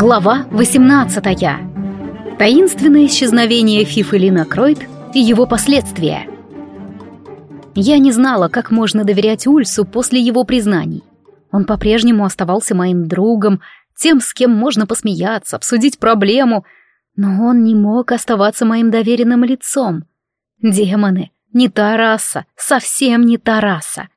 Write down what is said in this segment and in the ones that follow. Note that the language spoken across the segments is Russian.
Глава 18. Таинственное исчезновение Фифы Лина Кройт и его последствия. Я не знала, как можно доверять Ульсу после его признаний. Он по-прежнему оставался моим другом, тем, с кем можно посмеяться, обсудить проблему, но он не мог оставаться моим доверенным лицом. Демоны, не та раса, совсем не та раса.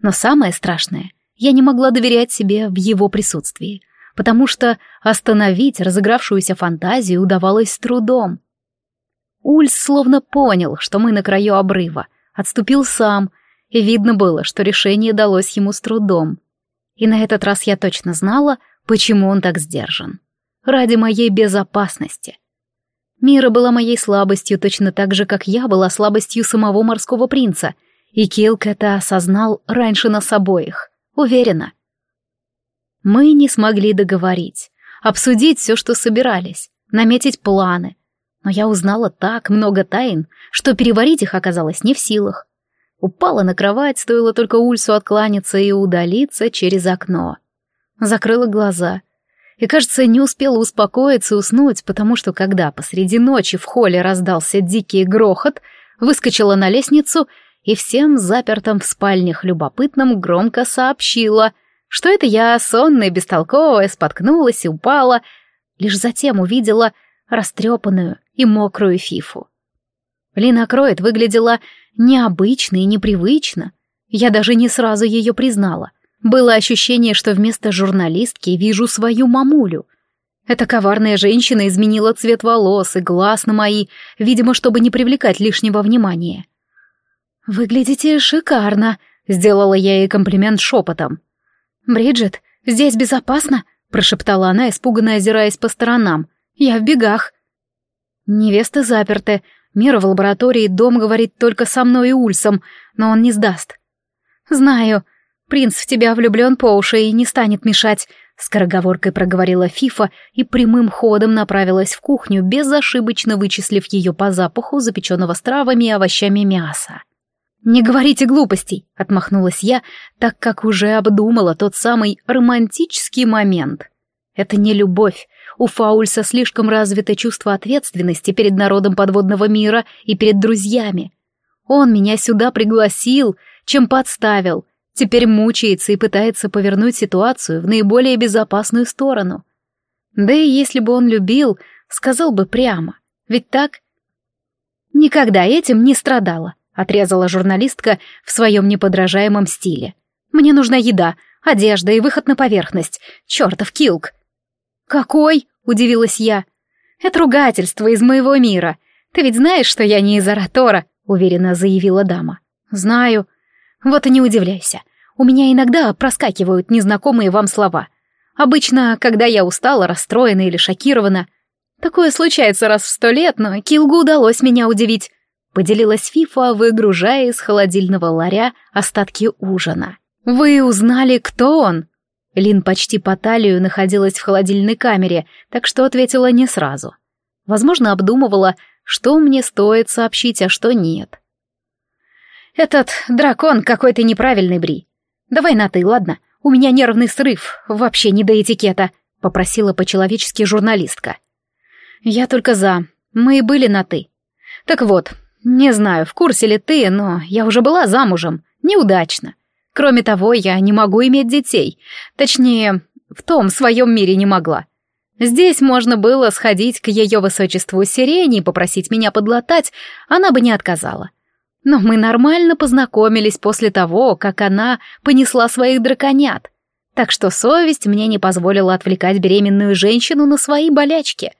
Но самое страшное, я не могла доверять себе в его присутствии — потому что остановить разыгравшуюся фантазию удавалось с трудом. Ульс словно понял, что мы на краю обрыва, отступил сам, и видно было, что решение далось ему с трудом. И на этот раз я точно знала, почему он так сдержан. Ради моей безопасности. Мира была моей слабостью точно так же, как я была слабостью самого морского принца, и Килк это осознал раньше нас обоих. Уверена. Мы не смогли договорить, обсудить все, что собирались, наметить планы. Но я узнала так много тайн, что переварить их оказалось не в силах. Упала на кровать, стоило только Ульсу откланяться и удалиться через окно. Закрыла глаза. И, кажется, не успела успокоиться и уснуть, потому что, когда посреди ночи в холле раздался дикий грохот, выскочила на лестницу и всем запертым в спальнях любопытным громко сообщила — что это я, сонная, бестолковая, споткнулась и упала, лишь затем увидела растрепанную и мокрую фифу. Лина Кроид выглядела необычно и непривычно. Я даже не сразу ее признала. Было ощущение, что вместо журналистки вижу свою мамулю. Эта коварная женщина изменила цвет волос и глаз на мои, видимо, чтобы не привлекать лишнего внимания. «Выглядите шикарно», — сделала я ей комплимент шепотом. «Бриджит, здесь безопасно?» — прошептала она, испуганно озираясь по сторонам. «Я в бегах». «Невесты заперты. Мира в лаборатории, дом говорит только со мной и Ульсом, но он не сдаст». «Знаю. Принц в тебя влюблен по уши и не станет мешать», — скороговоркой проговорила Фифа и прямым ходом направилась в кухню, безошибочно вычислив ее по запаху запеченного с травами и овощами мяса. «Не говорите глупостей», — отмахнулась я, так как уже обдумала тот самый романтический момент. Это не любовь. У Фаульса слишком развито чувство ответственности перед народом подводного мира и перед друзьями. Он меня сюда пригласил, чем подставил. Теперь мучается и пытается повернуть ситуацию в наиболее безопасную сторону. Да и если бы он любил, сказал бы прямо. Ведь так? Никогда этим не страдала. — отрезала журналистка в своем неподражаемом стиле. «Мне нужна еда, одежда и выход на поверхность. Чертов килк!» «Какой?» — удивилась я. «Это ругательство из моего мира. Ты ведь знаешь, что я не из Аратора», — уверенно заявила дама. «Знаю. Вот и не удивляйся. У меня иногда проскакивают незнакомые вам слова. Обычно, когда я устала, расстроена или шокирована. Такое случается раз в сто лет, но Килгу удалось меня удивить. Поделилась Фифа, выгружая из холодильного ларя остатки ужина. «Вы узнали, кто он?» Лин почти по талию находилась в холодильной камере, так что ответила не сразу. Возможно, обдумывала, что мне стоит сообщить, а что нет. «Этот дракон какой-то неправильный, Бри. Давай на «ты», ладно? У меня нервный срыв, вообще не до этикета», — попросила по-человечески журналистка. «Я только за. Мы и были на «ты». Так вот, не знаю, в курсе ли ты, но я уже была замужем. Неудачно. Кроме того, я не могу иметь детей. Точнее, в том своем мире не могла. Здесь можно было сходить к ее высочеству Сирене и попросить меня подлатать, она бы не отказала. Но мы нормально познакомились после того, как она понесла своих драконят. Так что совесть мне не позволила отвлекать беременную женщину на свои болячки.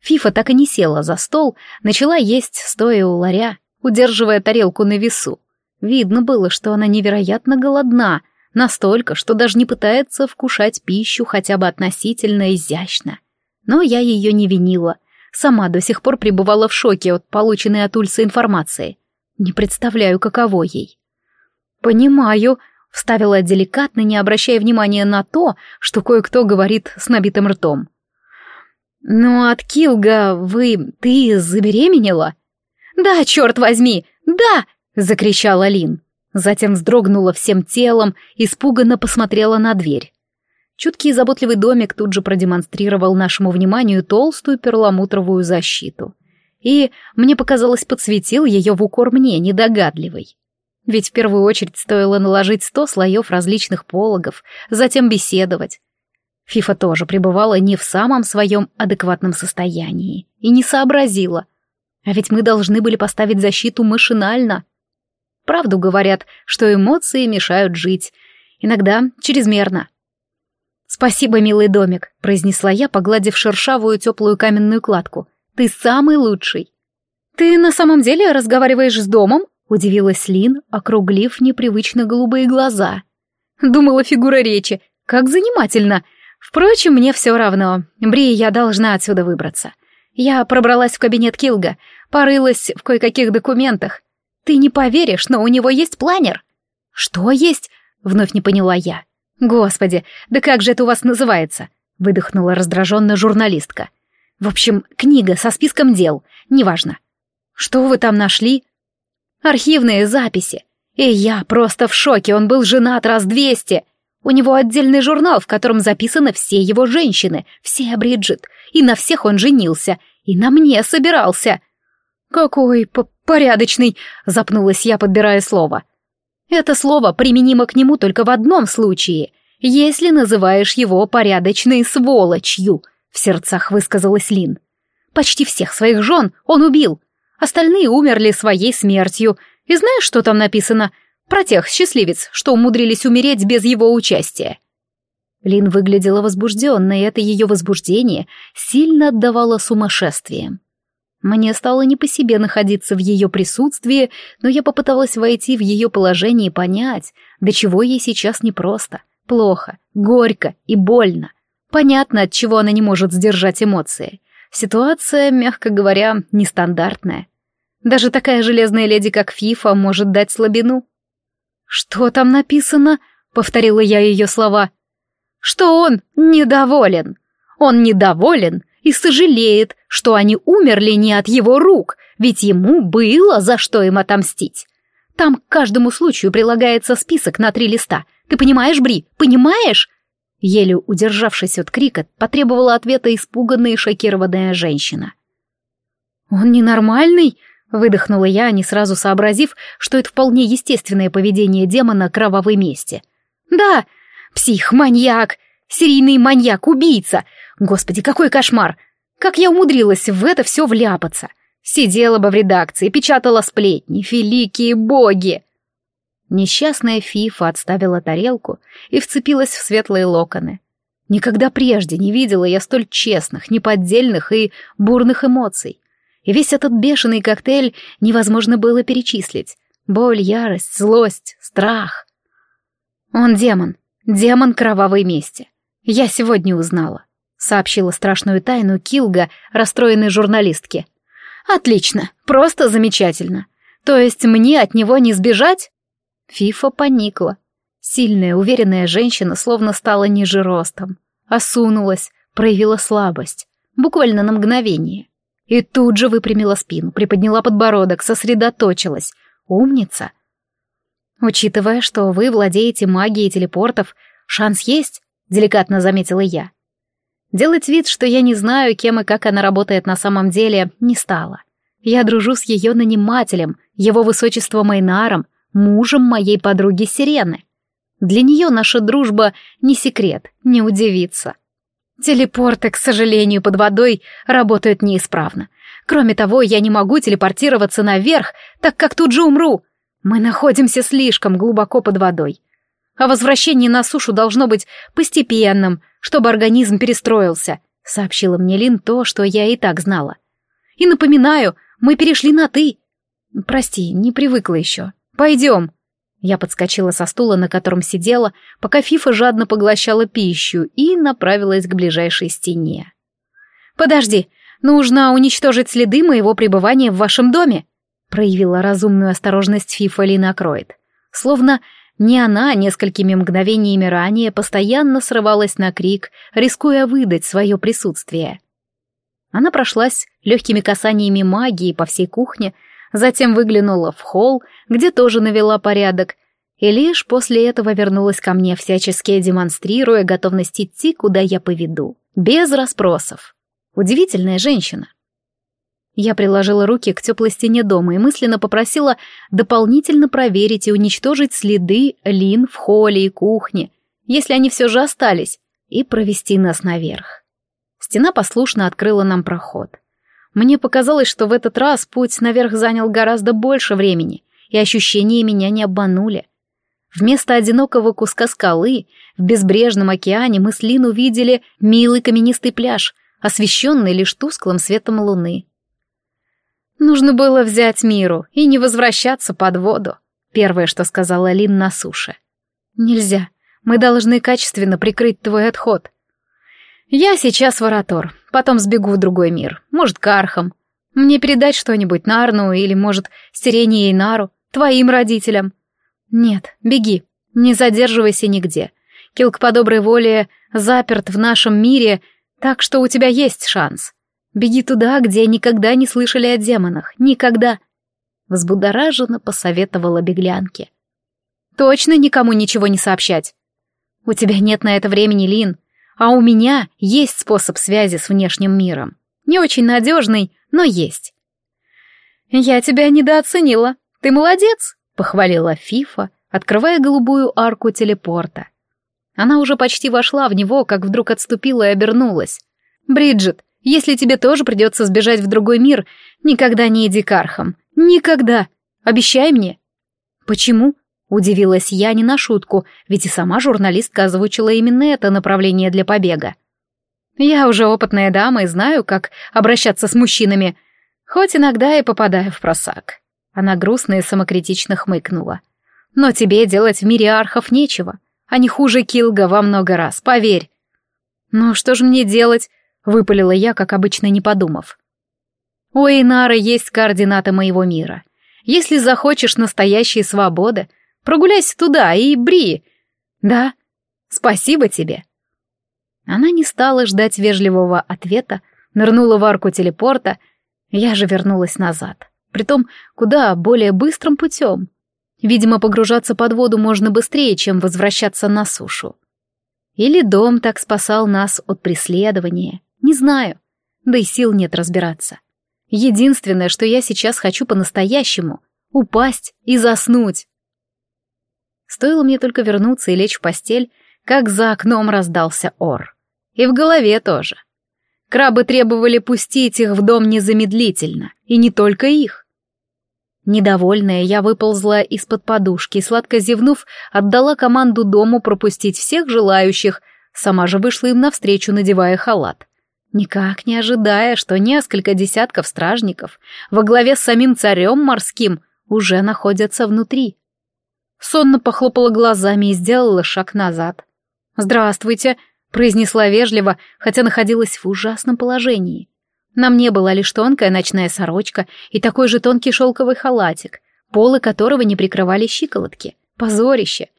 Фифа так и не села за стол, начала есть, стоя у ларя, удерживая тарелку на весу. Видно было, что она невероятно голодна, настолько, что даже не пытается вкушать пищу хотя бы относительно изящно. Но я ее не винила. Сама до сих пор пребывала в шоке от полученной от Ульса информации. Не представляю, каково ей. «Понимаю», — вставила деликатно, не обращая внимания на то, что кое-кто говорит с набитым ртом. «Но от Килга вы... ты забеременела?» «Да, черт возьми! Да!» — закричала Лин. Затем вздрогнула всем телом, испуганно посмотрела на дверь. Чуткий и заботливый домик тут же продемонстрировал нашему вниманию толстую перламутровую защиту. И, мне показалось, подсветил ее в укор мне, недогадливый. Ведь в первую очередь стоило наложить сто слоев различных пологов, затем беседовать. Фифа тоже пребывала не в самом своем адекватном состоянии и не сообразила. А ведь мы должны были поставить защиту машинально. Правду говорят, что эмоции мешают жить. Иногда чрезмерно. «Спасибо, милый домик», — произнесла я, погладив шершавую теплую каменную кладку. «Ты самый лучший». «Ты на самом деле разговариваешь с домом?» — удивилась Лин, округлив непривычно голубые глаза. «Думала, фигура речи. Как занимательно. Впрочем, мне все равно. Бри, я должна отсюда выбраться. Я пробралась в кабинет Килга, порылась в кое-каких документах. Ты не поверишь, но у него есть планер. Что есть? Вновь не поняла я. Господи, да как же это у вас называется? Выдохнула раздраженно журналистка. В общем, книга со списком дел, неважно. Что вы там нашли? Архивные записи. И я просто в шоке, он был женат раз двести. У него отдельный журнал, в котором записаны все его женщины, все Бриджит, и на всех он женился, и на мне собирался. «Какой порядочный!» — запнулась я, подбирая слово. «Это слово применимо к нему только в одном случае, если называешь его порядочной сволочью», — в сердцах высказалась Лин. «Почти всех своих жен он убил, остальные умерли своей смертью, и знаешь, что там написано? Про тех счастливец, что умудрились умереть без его участия». Лин выглядела возбужденной, и это ее возбуждение сильно отдавало сумасшествием. Мне стало не по себе находиться в ее присутствии, но я попыталась войти в ее положение и понять, до чего ей сейчас непросто, плохо, горько и больно. Понятно, от чего она не может сдержать эмоции. Ситуация, мягко говоря, нестандартная. Даже такая железная леди, как Фифа, может дать слабину. «Что там написано?» — повторила я ее слова. «Что он недоволен. Он недоволен и сожалеет, что они умерли не от его рук, ведь ему было за что им отомстить. Там к каждому случаю прилагается список на три листа. Ты понимаешь, Бри, понимаешь?» Еле удержавшись от крика, потребовала ответа испуганная и шокированная женщина. «Он ненормальный?» — выдохнула я, не сразу сообразив, что это вполне естественное поведение демона кровавой мести. «Да, псих, маньяк, серийный маньяк-убийца. Господи, какой кошмар! Как я умудрилась в это все вляпаться? Сидела бы в редакции, печатала сплетни, великие боги!» Несчастная Фифа отставила тарелку и вцепилась в светлые локоны. Никогда прежде не видела я столь честных, неподдельных и бурных эмоций. И весь этот бешеный коктейль невозможно было перечислить. Боль, ярость, злость, страх. Он демон, демон кровавой мести. Я сегодня узнала сообщила страшную тайну Килга, расстроенной журналистке. «Отлично, просто замечательно. То есть мне от него не сбежать?» Фифа поникла. Сильная, уверенная женщина словно стала ниже ростом. Осунулась, проявила слабость. Буквально на мгновение. И тут же выпрямила спину, приподняла подбородок, сосредоточилась. Умница. «Учитывая, что вы владеете магией телепортов, шанс есть?» — деликатно заметила я. Делать вид, что я не знаю, кем и как она работает на самом деле, не стала. Я дружу с ее нанимателем, его высочеством Майнаром, мужем моей подруги Сирены. Для нее наша дружба не секрет, не удивится. Телепорты, к сожалению, под водой работают неисправно. Кроме того, я не могу телепортироваться наверх, так как тут же умру. Мы находимся слишком глубоко под водой. А возвращение на сушу должно быть постепенным, чтобы организм перестроился», — сообщила мне Лин то, что я и так знала. «И напоминаю, мы перешли на «ты». Прости, не привыкла еще. Пойдем». Я подскочила со стула, на котором сидела, пока Фифа жадно поглощала пищу и направилась к ближайшей стене. «Подожди, нужно уничтожить следы моего пребывания в вашем доме», проявила разумную осторожность Фифа Лина Кроид. Словно не она несколькими мгновениями ранее постоянно срывалась на крик, рискуя выдать свое присутствие. Она прошлась легкими касаниями магии по всей кухне, затем выглянула в холл, где тоже навела порядок, И лишь после этого вернулась ко мне, всячески демонстрируя готовность идти, куда я поведу. Без расспросов. Удивительная женщина. Я приложила руки к теплой стене дома и мысленно попросила дополнительно проверить и уничтожить следы лин в холле и кухне, если они все же остались, и провести нас наверх. Стена послушно открыла нам проход. Мне показалось, что в этот раз путь наверх занял гораздо больше времени, и ощущения меня не обманули. Вместо одинокого куска скалы в безбрежном океане мы с Лин увидели милый каменистый пляж, освещенный лишь тусклым светом луны. Нужно было взять миру и не возвращаться под воду, первое, что сказала Лин на суше. Нельзя, мы должны качественно прикрыть твой отход. Я сейчас варатор, потом сбегу в другой мир, может, к архам. Мне передать что-нибудь Нарну или, может, Сирене и Нару, твоим родителям. Нет, беги, не задерживайся нигде. Килк по доброй воле заперт в нашем мире, так что у тебя есть шанс. Беги туда, где никогда не слышали о демонах, никогда. Взбудораженно посоветовала беглянке. Точно никому ничего не сообщать. У тебя нет на это времени, Лин, а у меня есть способ связи с внешним миром. Не очень надежный, но есть. Я тебя недооценила. Ты молодец, похвалила Фифа, открывая голубую арку телепорта. Она уже почти вошла в него, как вдруг отступила и обернулась. «Бриджит, если тебе тоже придется сбежать в другой мир, никогда не иди к архам. Никогда. Обещай мне». «Почему?» — удивилась я не на шутку, ведь и сама журналистка озвучила именно это направление для побега. «Я уже опытная дама и знаю, как обращаться с мужчинами, хоть иногда и попадаю в просак». Она грустно и самокритично хмыкнула. «Но тебе делать в мире архов нечего. Они хуже Килга во много раз, поверь». «Ну что же мне делать?» — выпалила я, как обычно, не подумав. «У Эйнара есть координаты моего мира. Если захочешь настоящей свободы, прогуляйся туда и бри. Да, спасибо тебе». Она не стала ждать вежливого ответа, нырнула в арку телепорта, я же вернулась назад притом куда более быстрым путем. Видимо, погружаться под воду можно быстрее, чем возвращаться на сушу. Или дом так спасал нас от преследования, не знаю, да и сил нет разбираться. Единственное, что я сейчас хочу по-настоящему — упасть и заснуть. Стоило мне только вернуться и лечь в постель, как за окном раздался ор. И в голове тоже. Крабы требовали пустить их в дом незамедлительно, и не только их. Недовольная, я выползла из-под подушки сладко зевнув, отдала команду дому пропустить всех желающих, сама же вышла им навстречу, надевая халат. Никак не ожидая, что несколько десятков стражников во главе с самим царем морским уже находятся внутри. Сонно похлопала глазами и сделала шаг назад. «Здравствуйте», — произнесла вежливо, хотя находилась в ужасном положении. На мне была лишь тонкая ночная сорочка и такой же тонкий шелковый халатик, полы которого не прикрывали щиколотки. Позорище!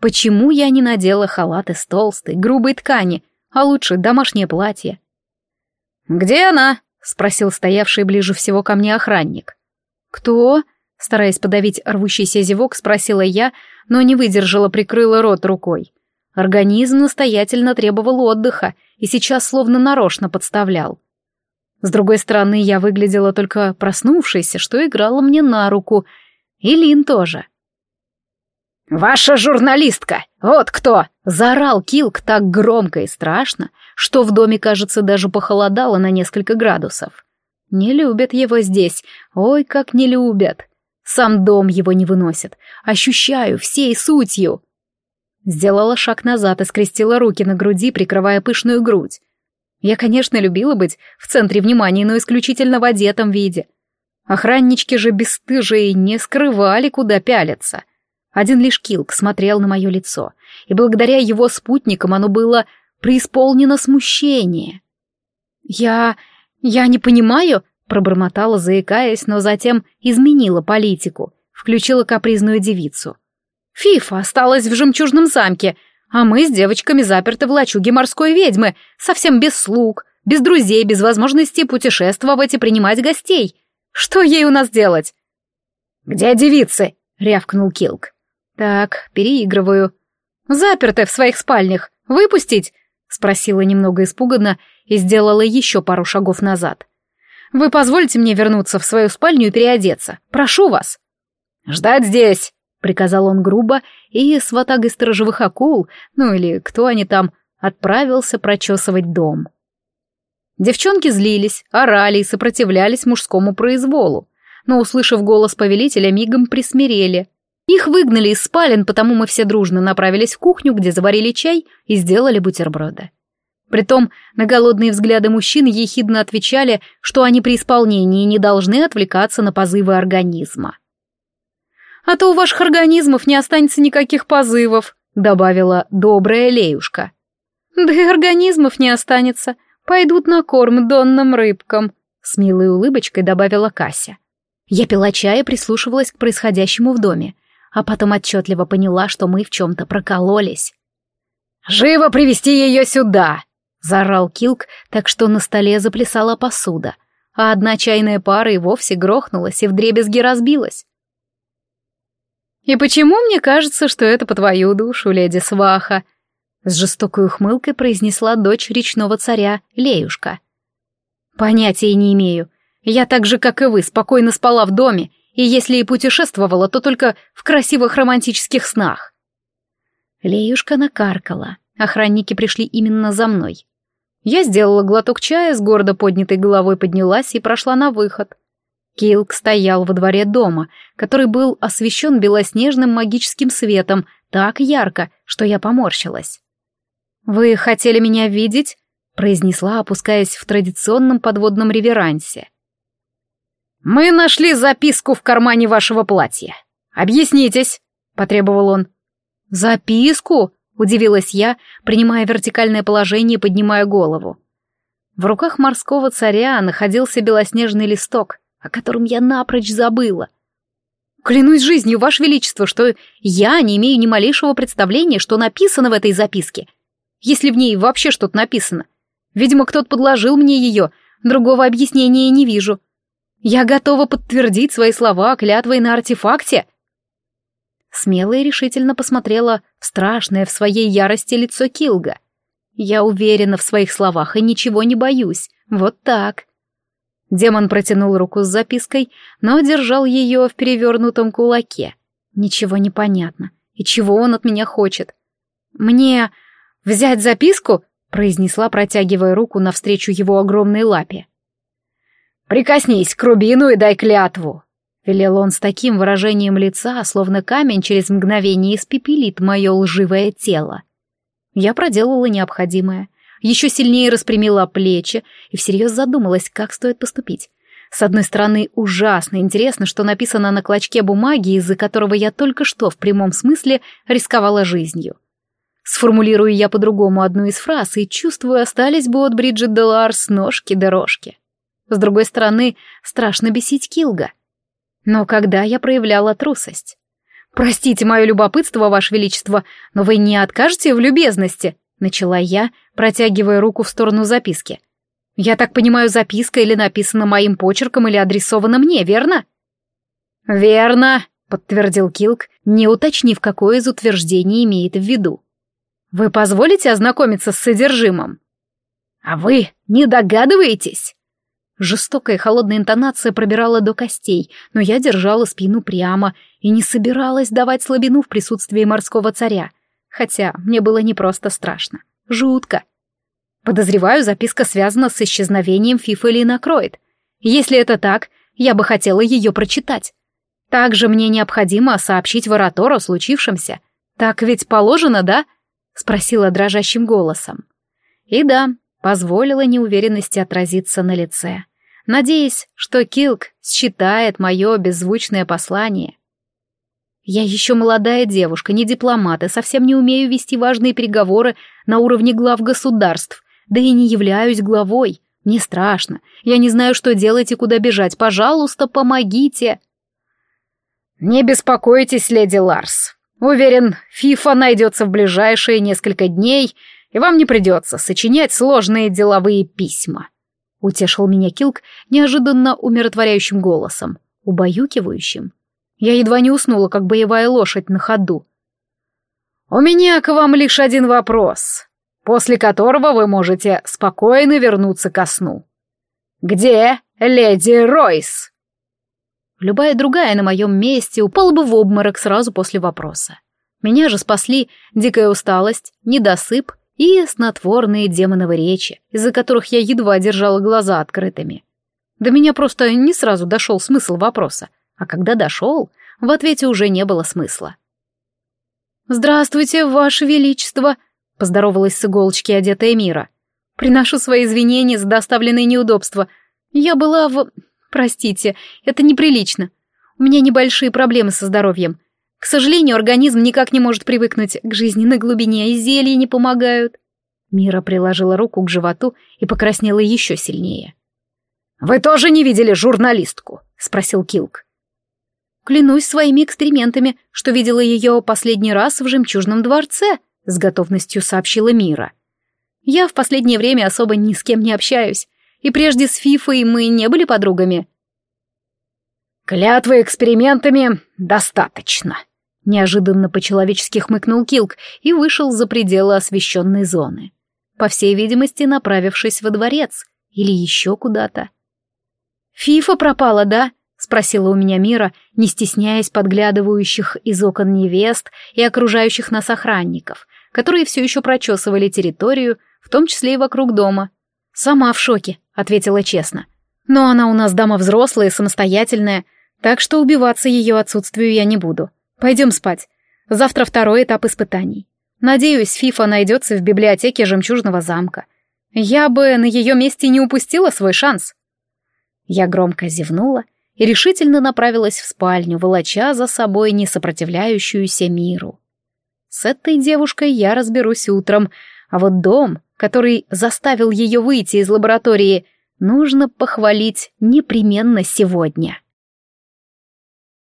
Почему я не надела халат из толстой, грубой ткани, а лучше домашнее платье? «Где она?» — спросил стоявший ближе всего ко мне охранник. «Кто?» — стараясь подавить рвущийся зевок, спросила я, но не выдержала, прикрыла рот рукой. Организм настоятельно требовал отдыха и сейчас словно нарочно подставлял. С другой стороны, я выглядела только проснувшейся, что играла мне на руку. И Лин тоже. «Ваша журналистка! Вот кто!» — заорал Килк так громко и страшно, что в доме, кажется, даже похолодало на несколько градусов. Не любят его здесь, ой, как не любят. Сам дом его не выносит, ощущаю всей сутью. Сделала шаг назад и скрестила руки на груди, прикрывая пышную грудь. Я, конечно, любила быть в центре внимания, но исключительно в одетом виде. Охраннички же бесстыжие не скрывали, куда пялятся. Один лишь Килк смотрел на мое лицо, и благодаря его спутникам оно было преисполнено смущение. «Я... я не понимаю», — пробормотала, заикаясь, но затем изменила политику, включила капризную девицу. «Фифа осталась в жемчужном замке, а мы с девочками заперты в лачуге морской ведьмы, совсем без слуг, без друзей, без возможности путешествовать и принимать гостей. Что ей у нас делать?» «Где девицы?» — рявкнул Килк. Так, переигрываю. Заперты в своих спальнях. Выпустить? Спросила немного испуганно и сделала еще пару шагов назад. Вы позволите мне вернуться в свою спальню и переодеться. Прошу вас. Ждать здесь, приказал он грубо, и с ватагой сторожевых акул, ну или кто они там, отправился прочесывать дом. Девчонки злились, орали и сопротивлялись мужскому произволу, но, услышав голос повелителя, мигом присмирели. Их выгнали из спален, потому мы все дружно направились в кухню, где заварили чай и сделали бутерброды. Притом на голодные взгляды мужчин ехидно отвечали, что они при исполнении не должны отвлекаться на позывы организма. «А то у ваших организмов не останется никаких позывов», — добавила добрая Леюшка. «Да и организмов не останется, пойдут на корм донным рыбкам», — с милой улыбочкой добавила Кася. Я пила чай и прислушивалась к происходящему в доме, а потом отчетливо поняла, что мы в чем-то прокололись. «Живо привести ее сюда!» — заорал Килк, так что на столе заплясала посуда, а одна чайная пара и вовсе грохнулась и вдребезги разбилась. «И почему мне кажется, что это по твою душу, леди Сваха?» С жестокой ухмылкой произнесла дочь речного царя Леюшка. «Понятия не имею. Я так же, как и вы, спокойно спала в доме, и если и путешествовала, то только в красивых романтических снах». Леюшка накаркала. Охранники пришли именно за мной. Я сделала глоток чая, с гордо поднятой головой поднялась и прошла на выход. Килк стоял во дворе дома, который был освещен белоснежным магическим светом так ярко, что я поморщилась. «Вы хотели меня видеть?» — произнесла, опускаясь в традиционном подводном реверансе. «Мы нашли записку в кармане вашего платья. Объяснитесь», — потребовал он. «Записку?» — удивилась я, принимая вертикальное положение и поднимая голову. В руках морского царя находился белоснежный листок, о котором я напрочь забыла. Клянусь жизнью, Ваше Величество, что я не имею ни малейшего представления, что написано в этой записке — если в ней вообще что-то написано. Видимо, кто-то подложил мне ее, другого объяснения не вижу. Я готова подтвердить свои слова клятвой на артефакте. Смело и решительно посмотрела в страшное в своей ярости лицо Килга. Я уверена в своих словах и ничего не боюсь. Вот так. Демон протянул руку с запиской, но держал ее в перевернутом кулаке. Ничего не понятно. И чего он от меня хочет? Мне «Взять записку?» — произнесла, протягивая руку навстречу его огромной лапе. «Прикоснись к Рубину и дай клятву!» — велел он с таким выражением лица, словно камень через мгновение испепелит мое лживое тело. Я проделала необходимое, еще сильнее распрямила плечи и всерьез задумалась, как стоит поступить. С одной стороны, ужасно интересно, что написано на клочке бумаги, из-за которого я только что в прямом смысле рисковала жизнью. Сформулирую я по-другому одну из фраз и чувствую, остались бы от Бриджит Деларс ножки-дорожки. С другой стороны, страшно бесить Килга. Но когда я проявляла трусость? «Простите мое любопытство, Ваше Величество, но вы не откажете в любезности?» — начала я, протягивая руку в сторону записки. «Я так понимаю, записка или написана моим почерком, или адресована мне, верно?» «Верно», — подтвердил Килк, не уточнив, какое из утверждений имеет в виду. Вы позволите ознакомиться с содержимым? А вы не догадываетесь? Жестокая холодная интонация пробирала до костей, но я держала спину прямо и не собиралась давать слабину в присутствии морского царя. Хотя мне было не просто страшно. Жутко. Подозреваю, записка связана с исчезновением Фифы Лина Кроид. Если это так, я бы хотела ее прочитать. Также мне необходимо сообщить Варатору о случившемся. Так ведь положено, да? — Спросила дрожащим голосом. И да, позволила неуверенности отразиться на лице, надеясь, что Килк считает мое беззвучное послание. Я еще молодая девушка, не дипломат, и совсем не умею вести важные переговоры на уровне глав государств, да и не являюсь главой. Мне страшно. Я не знаю, что делать и куда бежать. Пожалуйста, помогите. Не беспокойтесь, леди Ларс. Уверен, Фифа найдется в ближайшие несколько дней, и вам не придется сочинять сложные деловые письма. Утешил меня Килк неожиданно умиротворяющим голосом, убаюкивающим. Я едва не уснула, как боевая лошадь на ходу. «У меня к вам лишь один вопрос, после которого вы можете спокойно вернуться ко сну. Где леди Ройс?» Любая другая на моем месте упала бы в обморок сразу после вопроса. Меня же спасли дикая усталость, недосып и снотворные демоновы речи, из-за которых я едва держала глаза открытыми. До меня просто не сразу дошел смысл вопроса, а когда дошел, в ответе уже не было смысла. «Здравствуйте, Ваше Величество!» — поздоровалась с иголочки одетая Мира. «Приношу свои извинения за доставленные неудобства. Я была в... Простите, это неприлично. У меня небольшие проблемы со здоровьем. К сожалению, организм никак не может привыкнуть к жизненной глубине, и зелья не помогают. Мира приложила руку к животу и покраснела еще сильнее. «Вы тоже не видели журналистку?» — спросил Килк. «Клянусь своими экспериментами, что видела ее последний раз в жемчужном дворце», — с готовностью сообщила Мира. «Я в последнее время особо ни с кем не общаюсь, и прежде с Фифой мы не были подругами». «Клятвы экспериментами достаточно», Неожиданно по-человечески хмыкнул Килк и вышел за пределы освещенной зоны. По всей видимости, направившись во дворец или еще куда-то. «Фифа пропала, да?» — спросила у меня Мира, не стесняясь подглядывающих из окон невест и окружающих нас охранников, которые все еще прочесывали территорию, в том числе и вокруг дома. «Сама в шоке», — ответила честно. «Но она у нас дама взрослая и самостоятельная, так что убиваться ее отсутствию я не буду. Пойдем спать. Завтра второй этап испытаний. Надеюсь, Фифа найдется в библиотеке Жемчужного замка. Я бы на ее месте не упустила свой шанс. Я громко зевнула и решительно направилась в спальню, волоча за собой несопротивляющуюся миру. С этой девушкой я разберусь утром, а вот дом, который заставил ее выйти из лаборатории, нужно похвалить непременно сегодня.